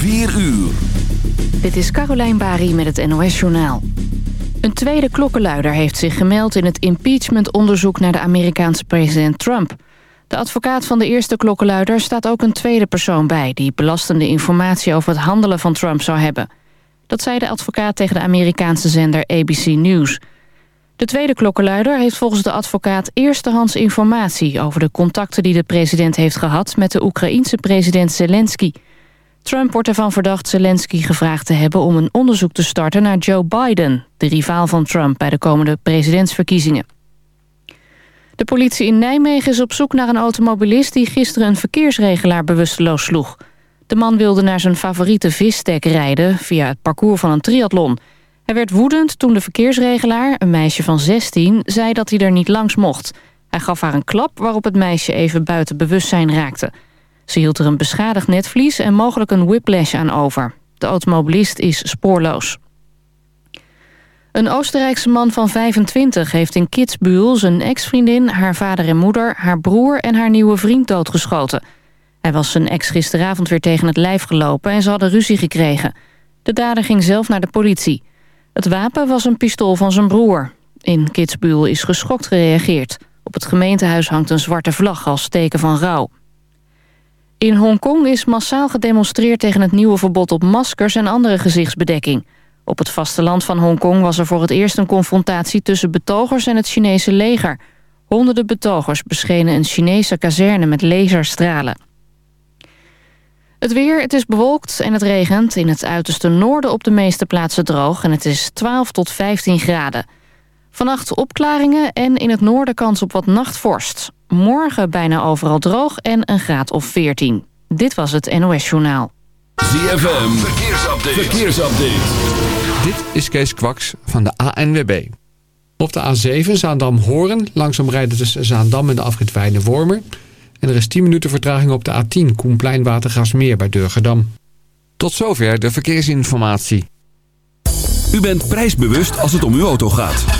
4 uur. Dit is Carolijn Bari met het NOS Journaal. Een tweede klokkenluider heeft zich gemeld in het impeachmentonderzoek naar de Amerikaanse president Trump. De advocaat van de eerste klokkenluider staat ook een tweede persoon bij... die belastende informatie over het handelen van Trump zou hebben. Dat zei de advocaat tegen de Amerikaanse zender ABC News. De tweede klokkenluider heeft volgens de advocaat eerstehands informatie... over de contacten die de president heeft gehad met de Oekraïense president Zelensky... Trump wordt ervan verdacht Zelensky gevraagd te hebben om een onderzoek te starten naar Joe Biden, de rivaal van Trump bij de komende presidentsverkiezingen. De politie in Nijmegen is op zoek naar een automobilist die gisteren een verkeersregelaar bewusteloos sloeg. De man wilde naar zijn favoriete visstek rijden via het parcours van een triathlon. Hij werd woedend toen de verkeersregelaar, een meisje van 16, zei dat hij er niet langs mocht. Hij gaf haar een klap waarop het meisje even buiten bewustzijn raakte. Ze hield er een beschadigd netvlies en mogelijk een whiplash aan over. De automobilist is spoorloos. Een Oostenrijkse man van 25 heeft in Kitzbühel zijn ex-vriendin, haar vader en moeder, haar broer en haar nieuwe vriend doodgeschoten. Hij was zijn ex gisteravond weer tegen het lijf gelopen en ze hadden ruzie gekregen. De dader ging zelf naar de politie. Het wapen was een pistool van zijn broer. In Kitzbühel is geschokt gereageerd. Op het gemeentehuis hangt een zwarte vlag als teken van rouw. In Hongkong is massaal gedemonstreerd tegen het nieuwe verbod op maskers en andere gezichtsbedekking. Op het vasteland van Hongkong was er voor het eerst een confrontatie tussen betogers en het Chinese leger. Honderden betogers beschenen een Chinese kazerne met laserstralen. Het weer, het is bewolkt en het regent. In het uiterste noorden op de meeste plaatsen droog en het is 12 tot 15 graden. Vannacht opklaringen en in het noorden kans op wat nachtvorst. Morgen bijna overal droog en een graad of 14. Dit was het NOS Journaal. ZFM, verkeersupdate. verkeersupdate. Dit is Kees Kwaks van de ANWB. Op de A7 Zaandam-Horen, langzaam rijden tussen Zaandam en de afrit Weide-Wormer. En er is 10 minuten vertraging op de A10 Koenplein Watergasmeer bij Durgedam. Tot zover de verkeersinformatie. U bent prijsbewust als het om uw auto gaat.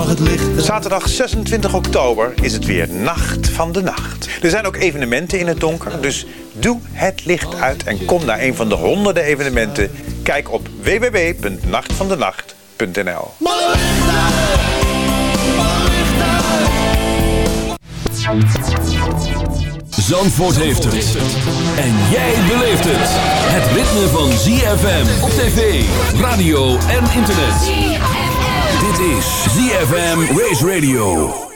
Mag het licht uit? Zaterdag 26 oktober is het weer Nacht van de Nacht. Er zijn ook evenementen in het donker, dus doe het licht uit en kom naar een van de honderden evenementen. Kijk op www.nachtvandenacht.nl Zandvoort heeft het. En jij beleeft het. Het ritme van ZFM op tv, radio en internet. Dit is ZFM Race Radio.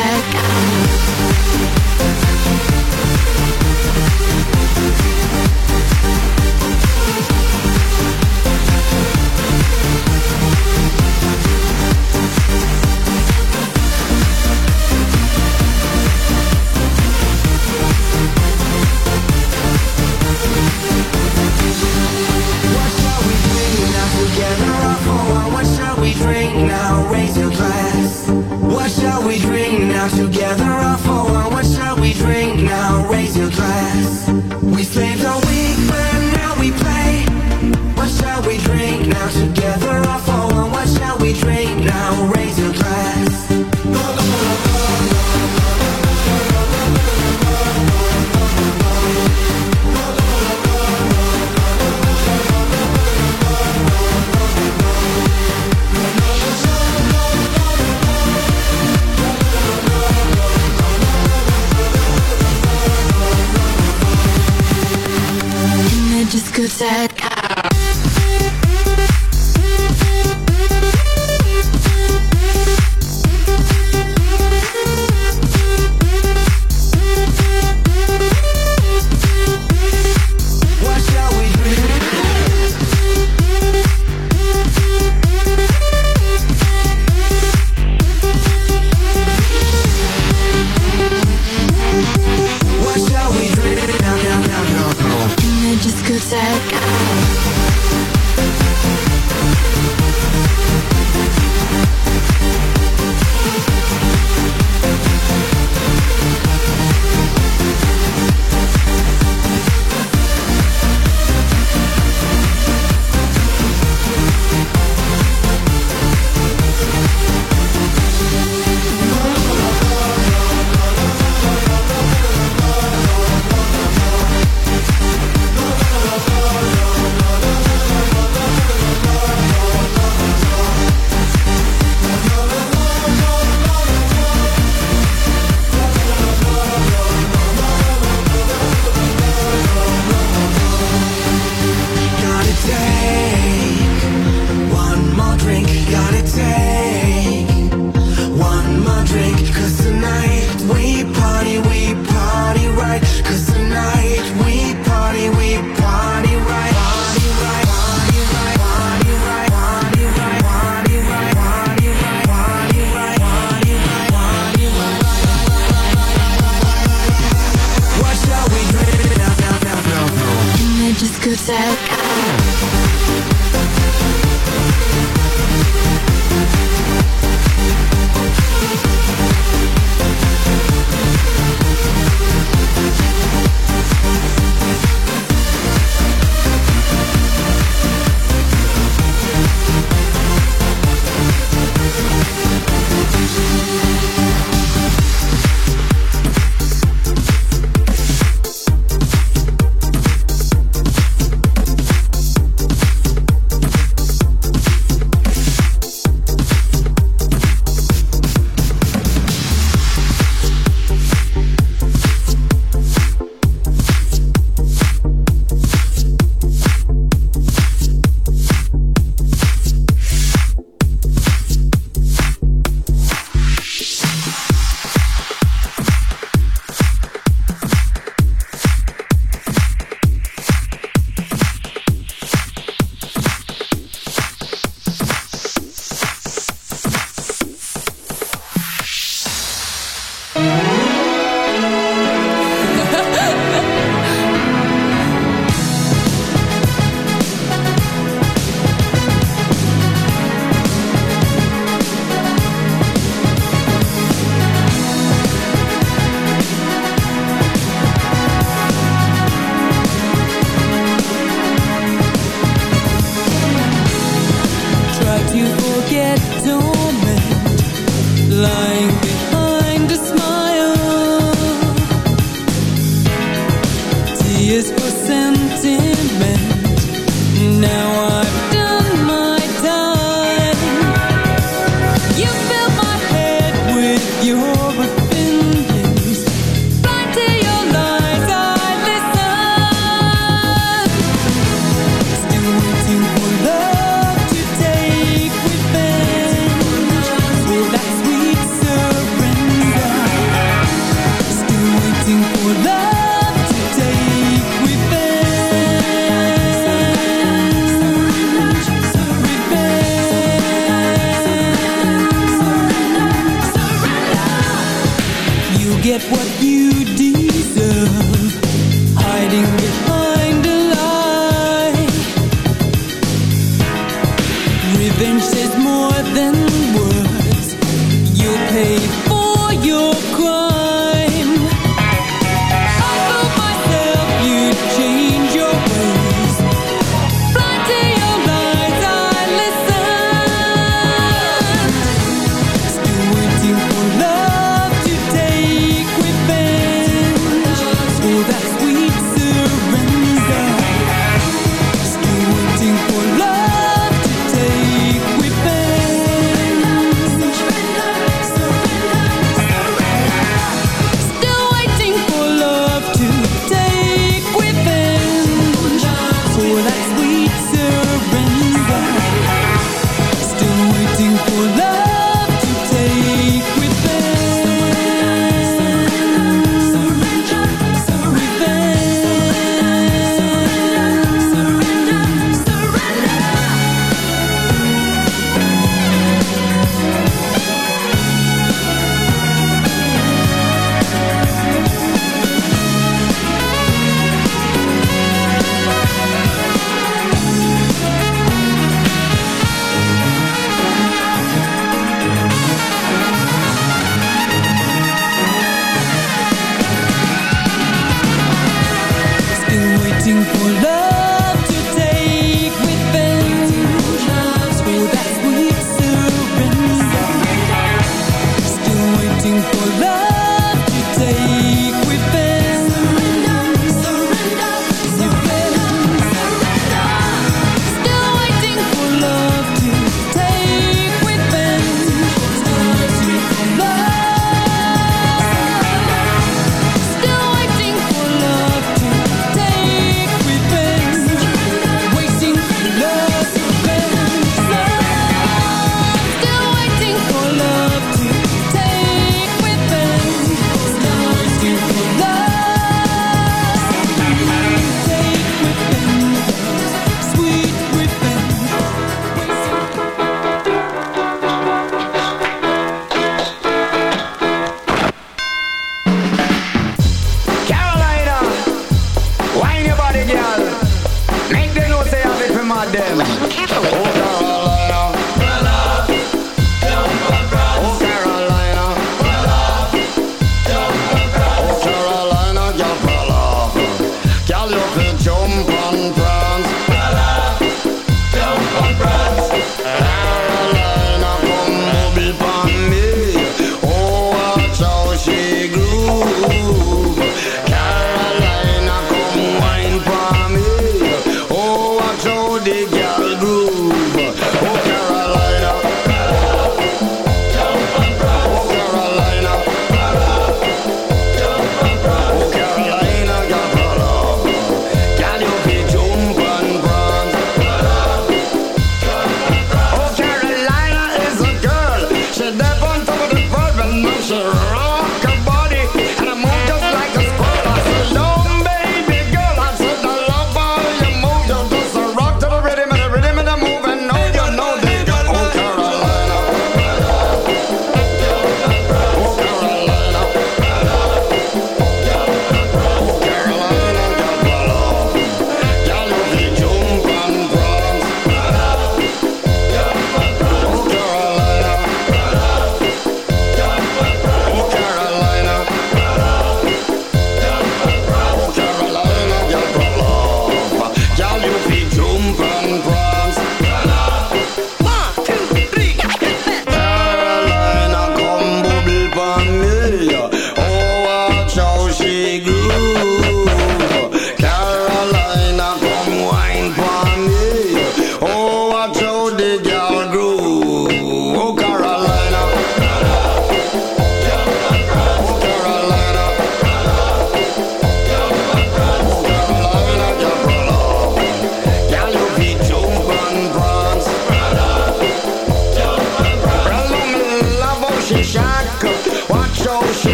second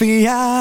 Yeah.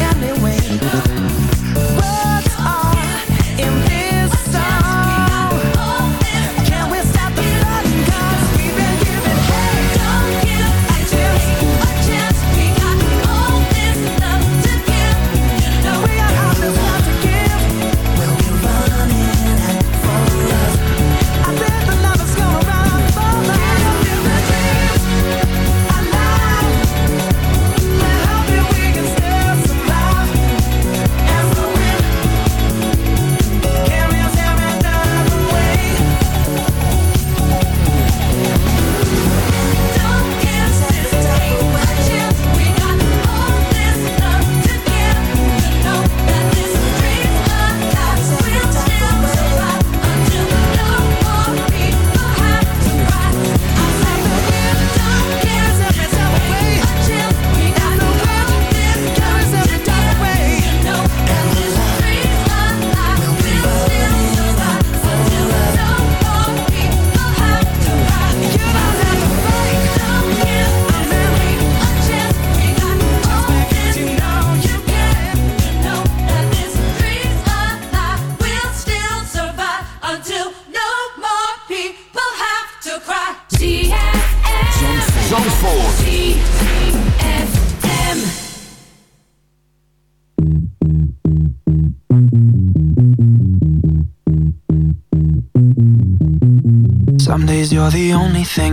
Anyway.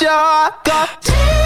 ja.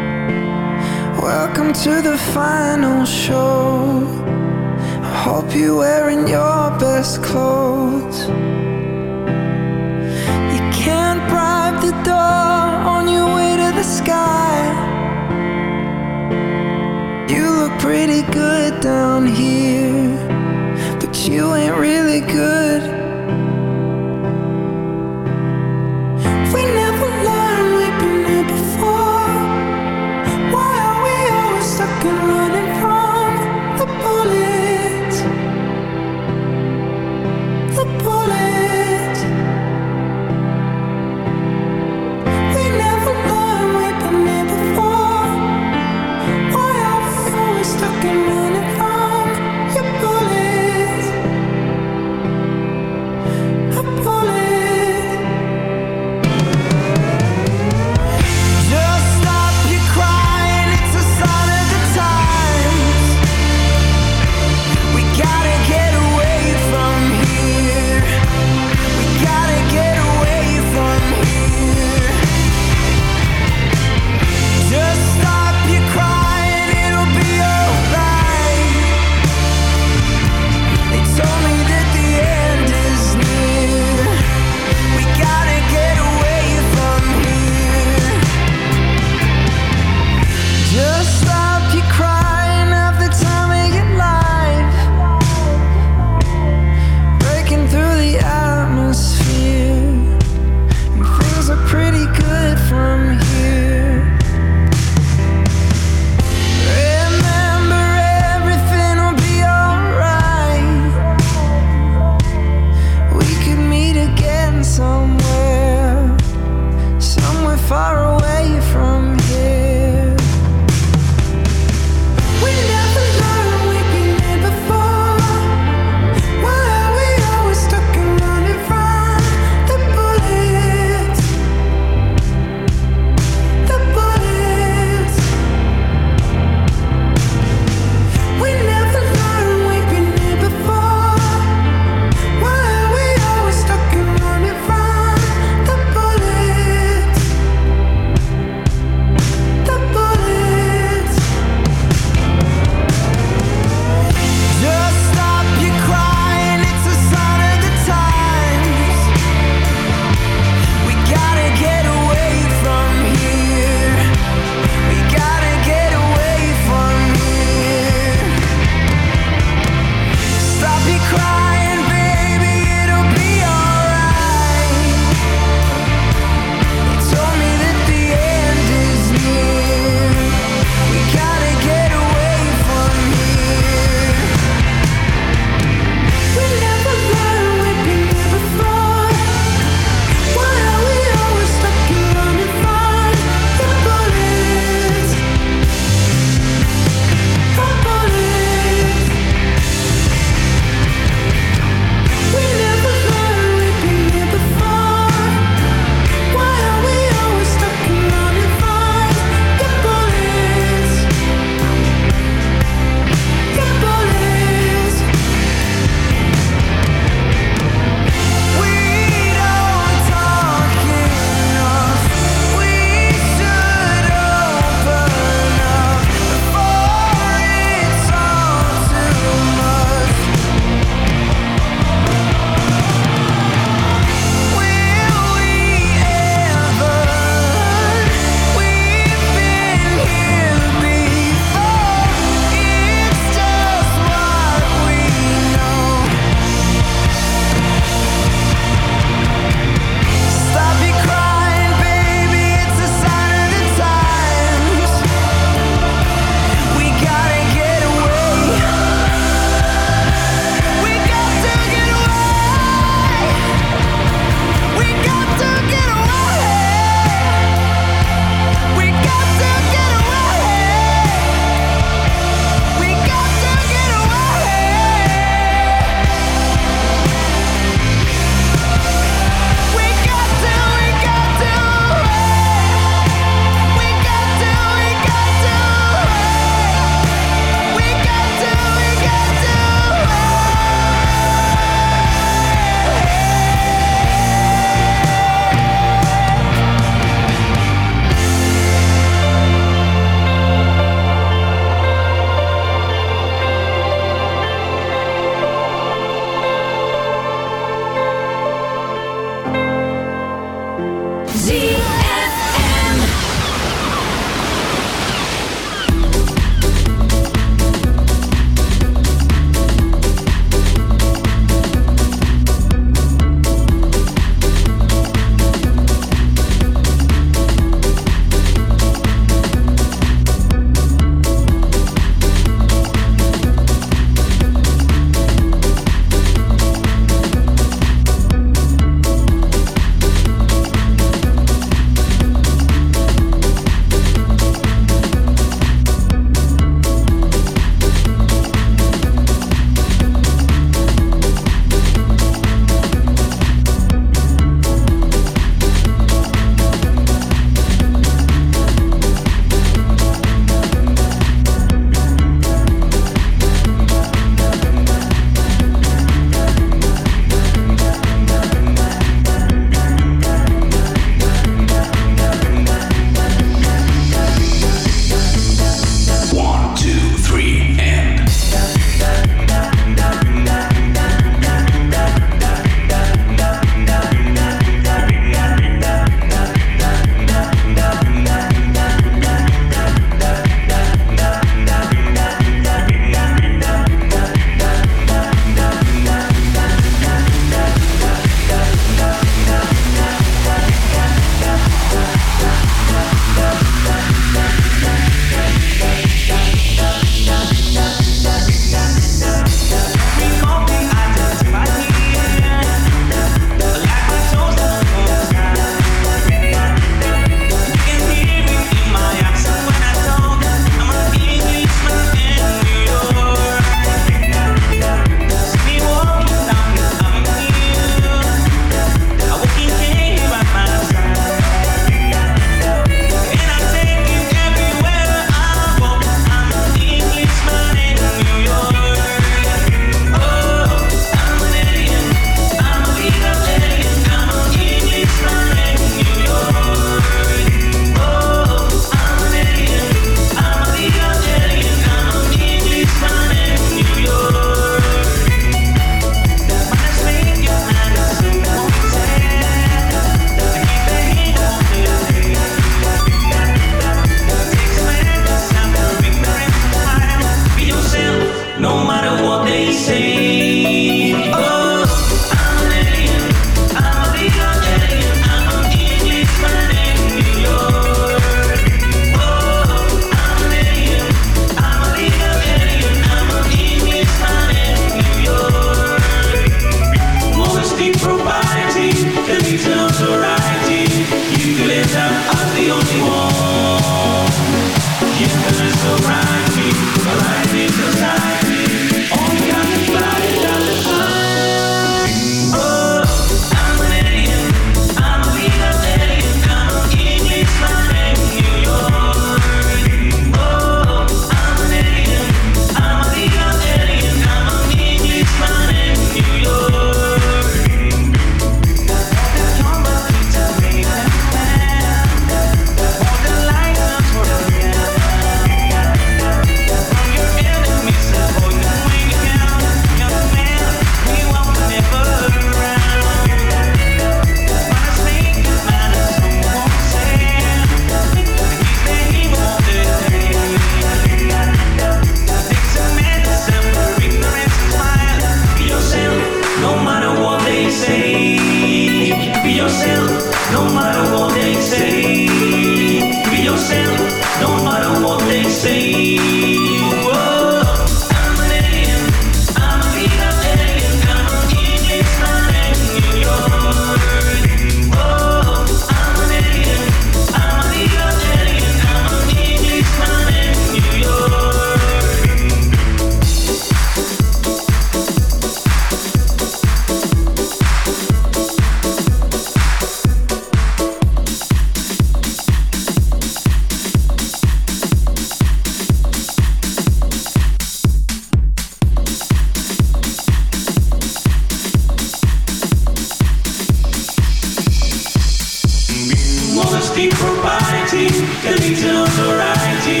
keep providing the legion of.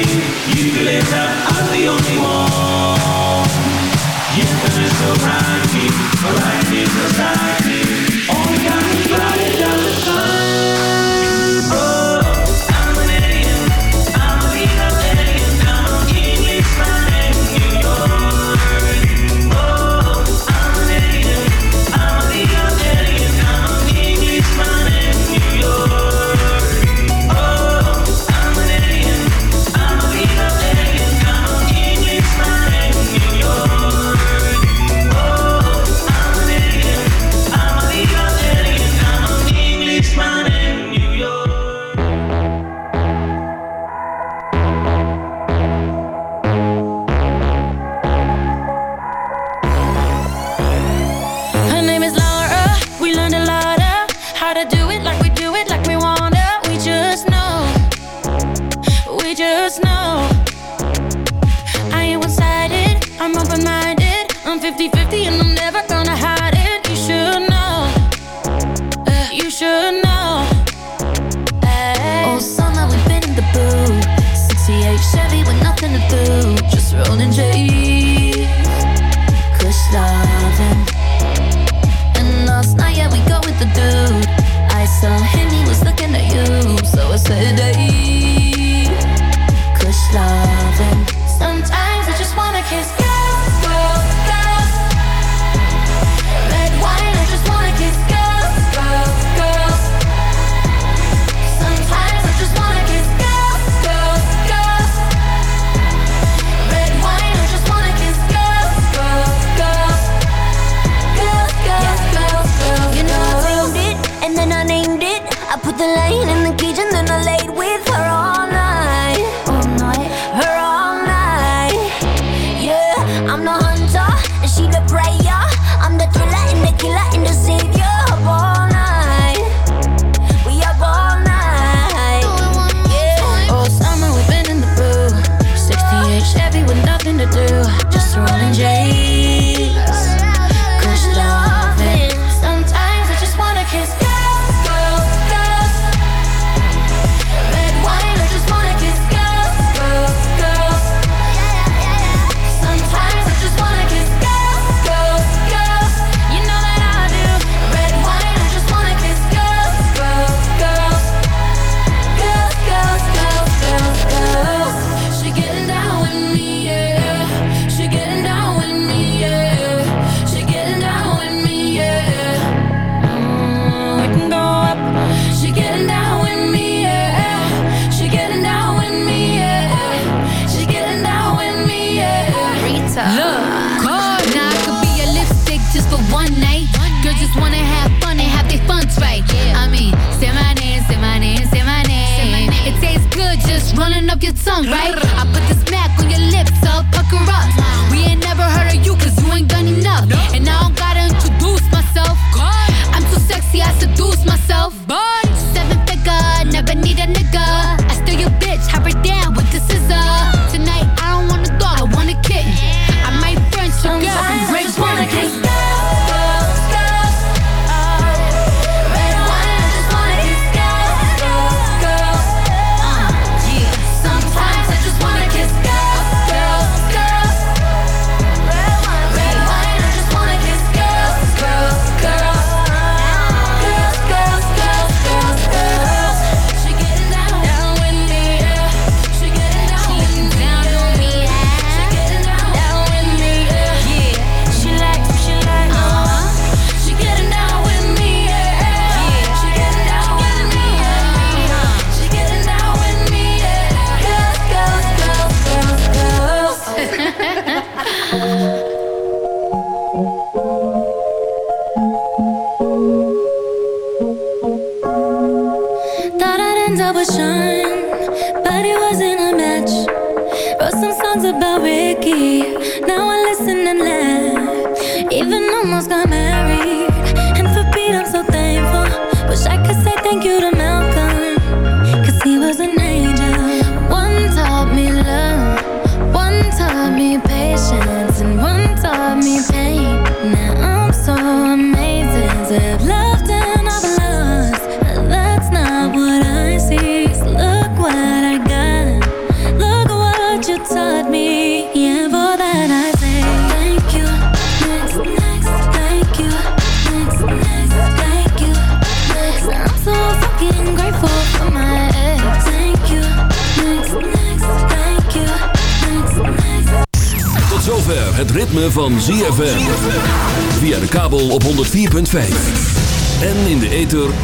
You can live I'm the only one. You can live variety, variety society.